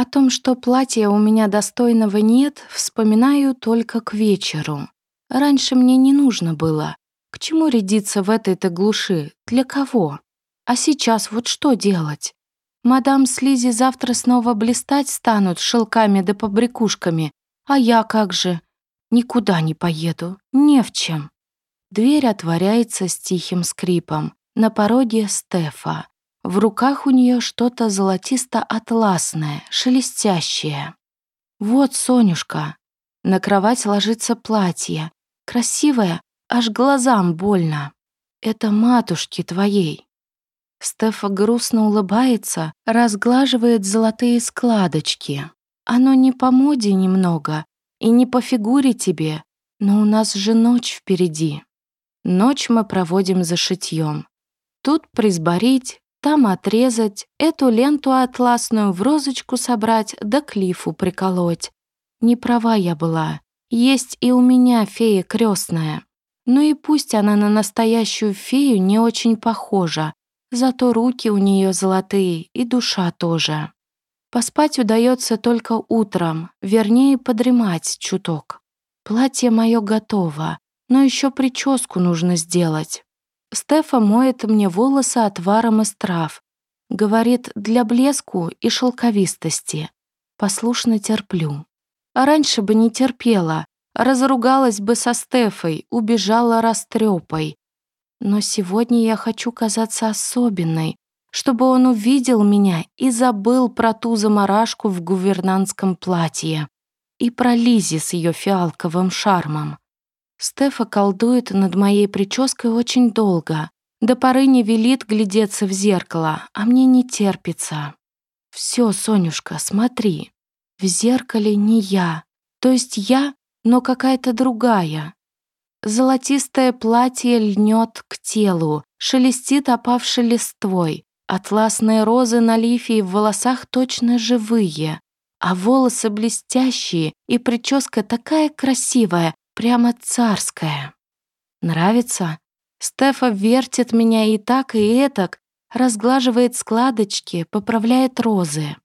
О том, что платья у меня достойного нет, вспоминаю только к вечеру. Раньше мне не нужно было. К чему рядиться в этой-то глуши? Для кого? А сейчас вот что делать? Мадам с Лизи завтра снова блистать станут шелками да побрякушками. А я как же? Никуда не поеду, не в чем. Дверь отворяется с тихим скрипом. На пороге Стефа. В руках у нее что-то золотисто-атласное, шелестящее. Вот, Сонюшка. На кровать ложится платье. Красивое, аж глазам больно. Это матушки твоей. Стефа грустно улыбается, разглаживает золотые складочки. Оно не по моде немного и не по фигуре тебе, но у нас же ночь впереди. Ночь мы проводим за шитьем. Тут присборить, там отрезать, эту ленту атласную в розочку собрать да клифу приколоть. Не права я была. Есть и у меня фея крестная. Ну и пусть она на настоящую фею не очень похожа, зато руки у нее золотые и душа тоже. Поспать удается только утром, вернее, подремать чуток. Платье мое готово, но еще прическу нужно сделать. Стефа моет мне волосы отваром из трав. Говорит, для блеску и шелковистости. Послушно терплю. А раньше бы не терпела. Разругалась бы со Стефой, убежала растрепой. Но сегодня я хочу казаться особенной, чтобы он увидел меня и забыл про ту заморашку в гувернантском платье и про Лизи с ее фиалковым шармом. Стефа колдует над моей прической очень долго. До поры не велит глядеться в зеркало, а мне не терпится. Все, Сонюшка, смотри. В зеркале не я. То есть я, но какая-то другая. Золотистое платье льнет к телу, шелестит опавшей листвой. Атласные розы на лифе и в волосах точно живые. А волосы блестящие, и прическа такая красивая, прямо царская. Нравится? Стефа вертит меня и так, и этак, разглаживает складочки, поправляет розы.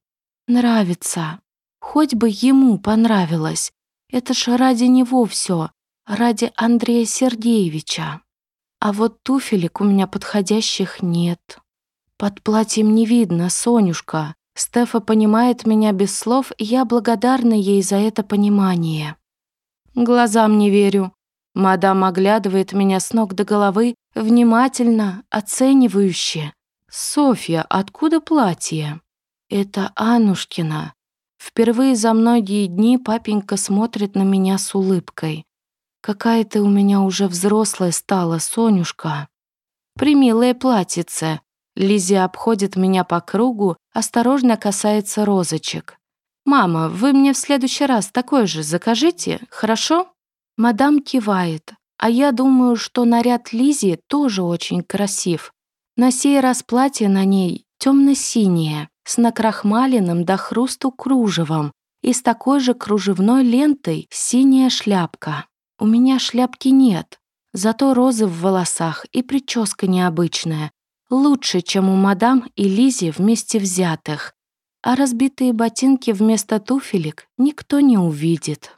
Нравится. Хоть бы ему понравилось. Это ж ради него все, ради Андрея Сергеевича. А вот туфелек у меня подходящих нет. Под платьем не видно, Сонюшка. Стефа понимает меня без слов, и я благодарна ей за это понимание. Глазам не верю. Мадам оглядывает меня с ног до головы, внимательно, оценивающе. «Софья, откуда платье?» «Это Анушкина». Впервые за многие дни папенька смотрит на меня с улыбкой. «Какая ты у меня уже взрослая стала, Сонюшка». «Примилое платьице». Лизи обходит меня по кругу, осторожно касается розочек. «Мама, вы мне в следующий раз такой же закажите, хорошо?» Мадам кивает, а я думаю, что наряд Лизи тоже очень красив. На сей раз платье на ней темно-синее, с накрахмаленным до хрусту кружевом и с такой же кружевной лентой синяя шляпка. У меня шляпки нет, зато розы в волосах и прическа необычная. Лучше, чем у мадам и Лизи вместе взятых а разбитые ботинки вместо туфелек никто не увидит.